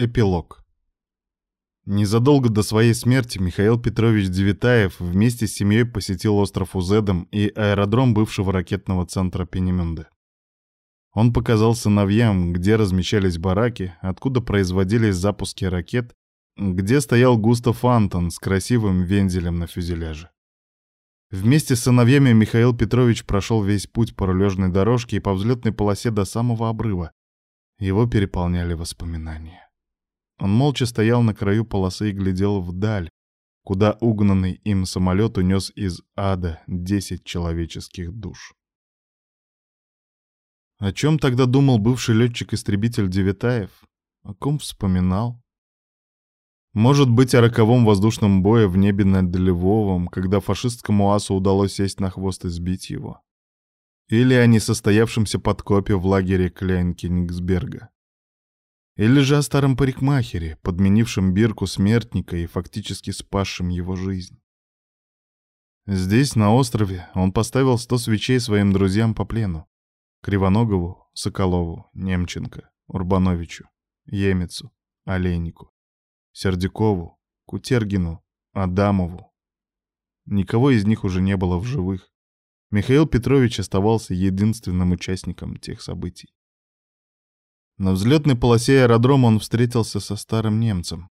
Эпилог. Незадолго до своей смерти Михаил Петрович Девитаев вместе с семьей посетил остров Узедом и аэродром бывшего ракетного центра Пенемюнде. Он показал сыновьям, где размещались бараки, откуда производились запуски ракет, где стоял Густав Антон с красивым вензелем на фюзеляже. Вместе с сыновьями Михаил Петрович прошел весь путь по рулежной дорожке и по взлетной полосе до самого обрыва. Его переполняли воспоминания. Он молча стоял на краю полосы и глядел вдаль, куда угнанный им самолет унес из ада десять человеческих душ. О чем тогда думал бывший летчик-истребитель Девятаев? О ком вспоминал? Может быть, о роковом воздушном бое в небе над Львовом, когда фашистскому асу удалось сесть на хвост и сбить его? Или о несостоявшемся подкопе в лагере Кляйн-Кенигсберга? Или же о старом парикмахере, подменившем бирку смертника и фактически спасшем его жизнь. Здесь, на острове, он поставил сто свечей своим друзьям по плену. Кривоногову, Соколову, Немченко, Урбановичу, Емецу, Олейнику, Сердюкову, Кутергину, Адамову. Никого из них уже не было в живых. Михаил Петрович оставался единственным участником тех событий. На взлетной полосе аэродрома он встретился со старым немцем.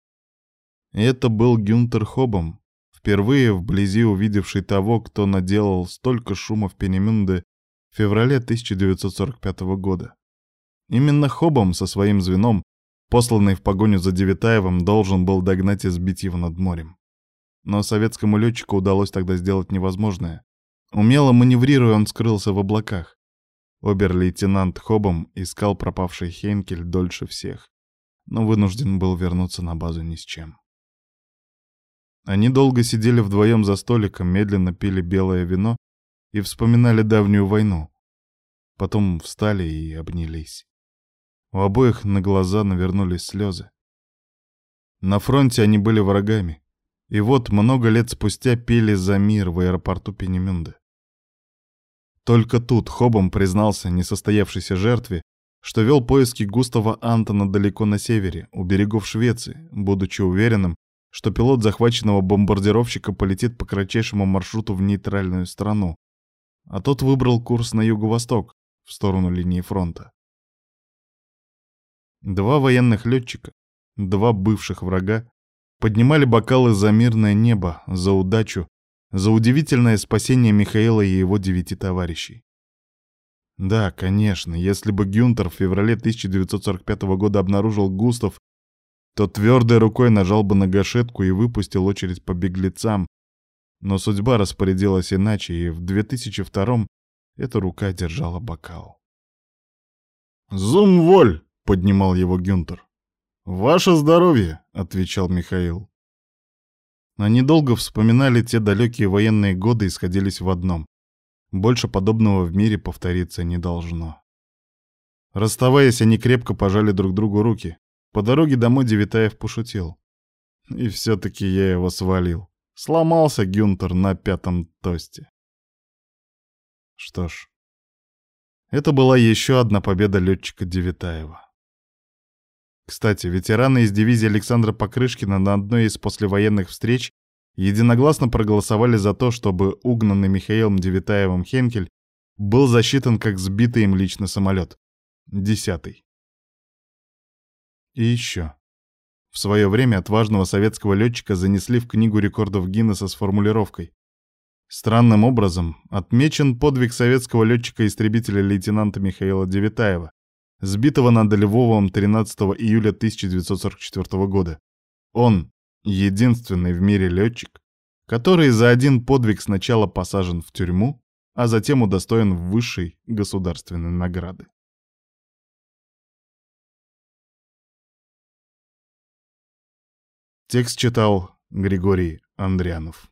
Это был Гюнтер Хобом, впервые вблизи увидевший того, кто наделал столько шума в Пенемюнде в феврале 1945 года. Именно Хобом со своим звеном, посланный в погоню за Девятаевым, должен был догнать и сбить его над морем. Но советскому летчику удалось тогда сделать невозможное. Умело маневрируя, он скрылся в облаках. Обер-лейтенант Хобом искал пропавший Хейнкель дольше всех, но вынужден был вернуться на базу ни с чем. Они долго сидели вдвоем за столиком, медленно пили белое вино и вспоминали давнюю войну. Потом встали и обнялись. У обоих на глаза навернулись слезы. На фронте они были врагами, и вот много лет спустя пели за мир в аэропорту Пенемюнде. Только тут Хобом признался несостоявшейся жертве, что вел поиски Густава Антона далеко на севере, у берегов Швеции, будучи уверенным, что пилот захваченного бомбардировщика полетит по кратчайшему маршруту в нейтральную страну. А тот выбрал курс на юго-восток, в сторону линии фронта. Два военных летчика, два бывших врага, поднимали бокалы за мирное небо, за удачу, за удивительное спасение Михаила и его девяти товарищей. Да, конечно, если бы Гюнтер в феврале 1945 года обнаружил Густав, то твердой рукой нажал бы на гашетку и выпустил очередь по беглецам, но судьба распорядилась иначе, и в 2002 эта рука держала бокал. «Зум-воль!» — поднимал его Гюнтер. «Ваше здоровье!» — отвечал Михаил. Они долго вспоминали те далекие военные годы и сходились в одном. Больше подобного в мире повториться не должно. Расставаясь, они крепко пожали друг другу руки. По дороге домой Девитаев пошутил. И все-таки я его свалил. Сломался Гюнтер на пятом тосте. Что ж, это была еще одна победа летчика Девитаева. Кстати, ветераны из дивизии Александра Покрышкина на одной из послевоенных встреч единогласно проголосовали за то, чтобы угнанный Михаилом Девитаевым Хенкель был засчитан как сбитый им лично самолет. Десятый. И еще. В свое время отважного советского летчика занесли в книгу рекордов Гиннесса с формулировкой Странным образом отмечен подвиг советского летчика-истребителя лейтенанта Михаила Девитаева, сбитого над Львовом 13 июля 1944 года. Он — единственный в мире летчик, который за один подвиг сначала посажен в тюрьму, а затем удостоен высшей государственной награды. Текст читал Григорий Андрянов.